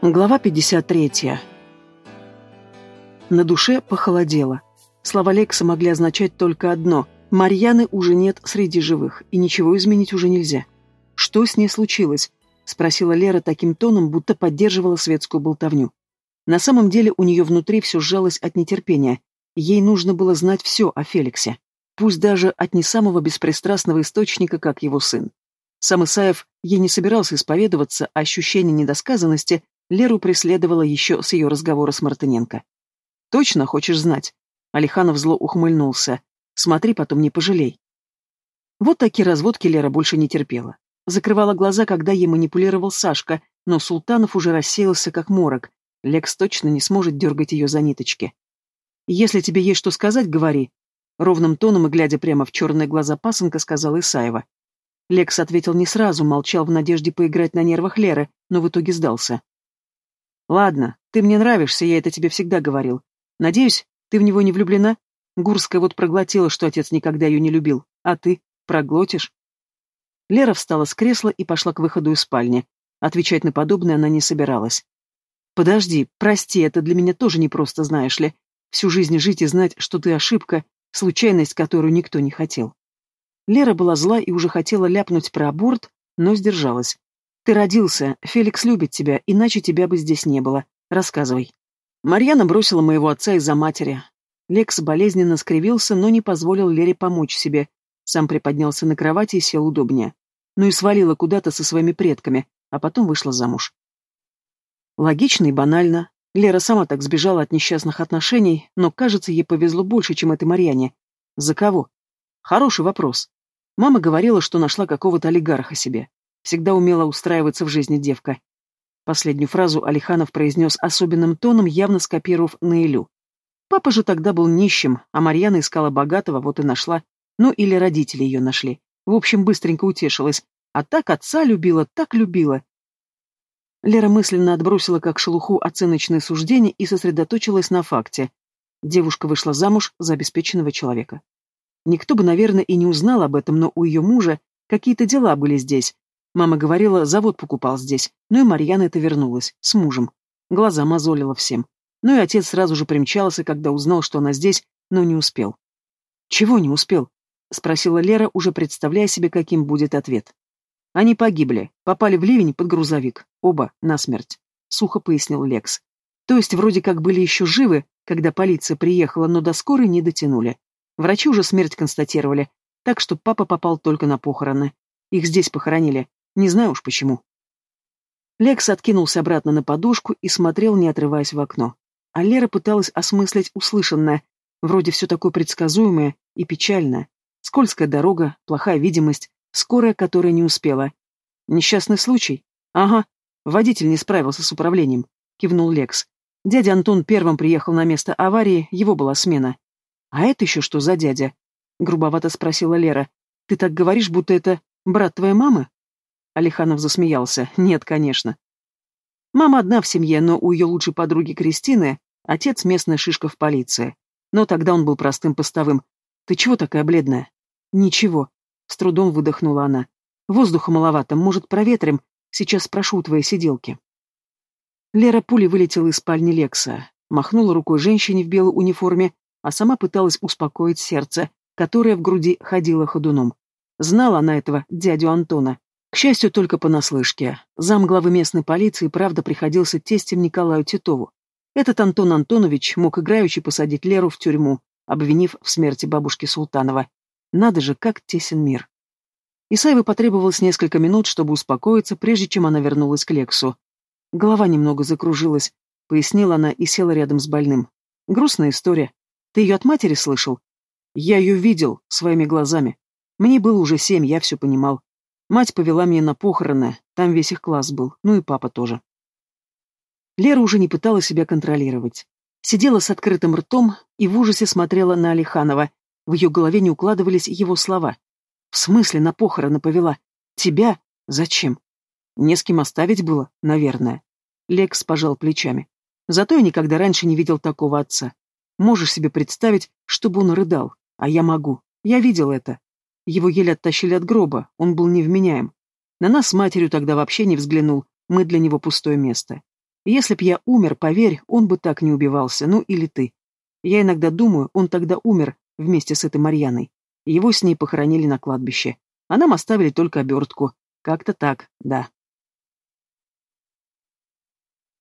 Глава 53. На душе похолодело. Слова Лекса могли означать только одно – Марьяны уже нет среди живых, и ничего изменить уже нельзя. «Что с ней случилось?» – спросила Лера таким тоном, будто поддерживала светскую болтовню. На самом деле у нее внутри все сжалось от нетерпения. Ей нужно было знать все о Феликсе, пусть даже от не самого беспристрастного источника, как его сын. Сам Исаев ей не собирался исповедоваться, а ощущение недосказанности Леру преследовала еще с ее разговора с Мартыненко. «Точно хочешь знать?» Алиханов зло ухмыльнулся. «Смотри, потом не пожалей». Вот такие разводки Лера больше не терпела. Закрывала глаза, когда ей манипулировал Сашка, но Султанов уже рассеялся как морок. Лекс точно не сможет дергать ее за ниточки. «Если тебе есть что сказать, говори», — ровным тоном и глядя прямо в черные глаза пасынка, сказал Исаева. Лекс ответил не сразу, молчал в надежде поиграть на нервах Леры, но в итоге сдался. Ладно, ты мне нравишься, я это тебе всегда говорил. Надеюсь, ты в него не влюблена? Гурская вот проглотила, что отец никогда ее не любил. А ты? Проглотишь? Лера встала с кресла и пошла к выходу из спальни. Отвечать на подобное она не собиралась. «Подожди, прости, это для меня тоже непросто, знаешь ли. Всю жизнь жить и знать, что ты ошибка, случайность, которую никто не хотел». Лера была зла и уже хотела ляпнуть про аборт, но сдержалась. Ты родился, Феликс любит тебя, иначе тебя бы здесь не было. Рассказывай. Марьяна бросила моего отца из-за матери. Лекс болезненно скривился, но не позволил Лере помочь себе. Сам приподнялся на кровати и сел удобнее. Ну и свалила куда-то со своими предками, а потом вышла замуж. Логично и банально. Лера сама так сбежала от несчастных отношений, но, кажется, ей повезло больше, чем этой Марьяне. За кого? Хороший вопрос. Мама говорила, что нашла какого-то олигарха себе. Всегда умела устраиваться в жизни девка. Последнюю фразу Алиханов произнес особенным тоном, явно скопировав Наилю. Папа же тогда был нищим, а Марьяна искала богатого, вот и нашла. Ну, или родители ее нашли. В общем, быстренько утешилась. А так отца любила, так любила. Лера мысленно отбросила как шелуху оценочные суждения и сосредоточилась на факте. Девушка вышла замуж за обеспеченного человека. Никто бы, наверное, и не узнал об этом, но у ее мужа какие-то дела были здесь, Мама говорила, завод покупал здесь, ну и Марьяна это вернулась, с мужем. Глаза мозолила всем. Ну и отец сразу же примчался, когда узнал, что она здесь, но не успел. «Чего не успел?» — спросила Лера, уже представляя себе, каким будет ответ. «Они погибли, попали в ливень под грузовик, оба насмерть», — сухо пояснил Лекс. «То есть вроде как были еще живы, когда полиция приехала, но до скорой не дотянули. Врачи уже смерть констатировали, так что папа попал только на похороны. Их здесь похоронили, не знаю уж почему. Лекс откинулся обратно на подушку и смотрел, не отрываясь в окно. А Лера пыталась осмыслить услышанное, вроде все такое предсказуемое и печальное. Скользкая дорога, плохая видимость, скорая, которая не успела. Несчастный случай? Ага, водитель не справился с управлением, кивнул Лекс. Дядя Антон первым приехал на место аварии, его была смена. А это еще что за дядя? Грубовато спросила Лера. Ты так говоришь, будто это брат твоей мамы? Алиханов засмеялся. Нет, конечно. Мама одна в семье, но у ее лучшей подруги Кристины отец местная шишка в полиции. Но тогда он был простым постовым. Ты чего такая бледная? Ничего. С трудом выдохнула она. Воздуха маловато, может, проветрим? Сейчас спрошу у твоей сиделки. Лера пулей вылетела из спальни Лекса, махнула рукой женщине в белой униформе, а сама пыталась успокоить сердце, которое в груди ходило ходуном. Знала она этого дядю Антона. К счастью, только понаслышке. Зам главы местной полиции, правда, приходился тестем Николаю Титову. Этот Антон Антонович мог играючи посадить Леру в тюрьму, обвинив в смерти бабушки Султанова. Надо же, как тесен мир. Исаеву потребовалось несколько минут, чтобы успокоиться, прежде чем она вернулась к Лексу. Голова немного закружилась, пояснила она и села рядом с больным. Грустная история. Ты ее от матери слышал? Я ее видел своими глазами. Мне было уже семь, я все понимал. Мать повела меня на похороны, там весь их класс был, ну и папа тоже. Лера уже не пыталась себя контролировать. Сидела с открытым ртом и в ужасе смотрела на Алиханова. В ее голове не укладывались его слова. «В смысле на похороны повела? Тебя? Зачем? Не с кем оставить было, наверное». Лекс пожал плечами. «Зато я никогда раньше не видел такого отца. Можешь себе представить, чтобы он рыдал, а я могу. Я видел это. Его еле оттащили от гроба, он был невменяем. На нас с матерью тогда вообще не взглянул, мы для него пустое место. Если б я умер, поверь, он бы так не убивался, ну или ты. Я иногда думаю, он тогда умер вместе с этой Марьяной. Его с ней похоронили на кладбище. А нам оставили только обертку. Как-то так, да.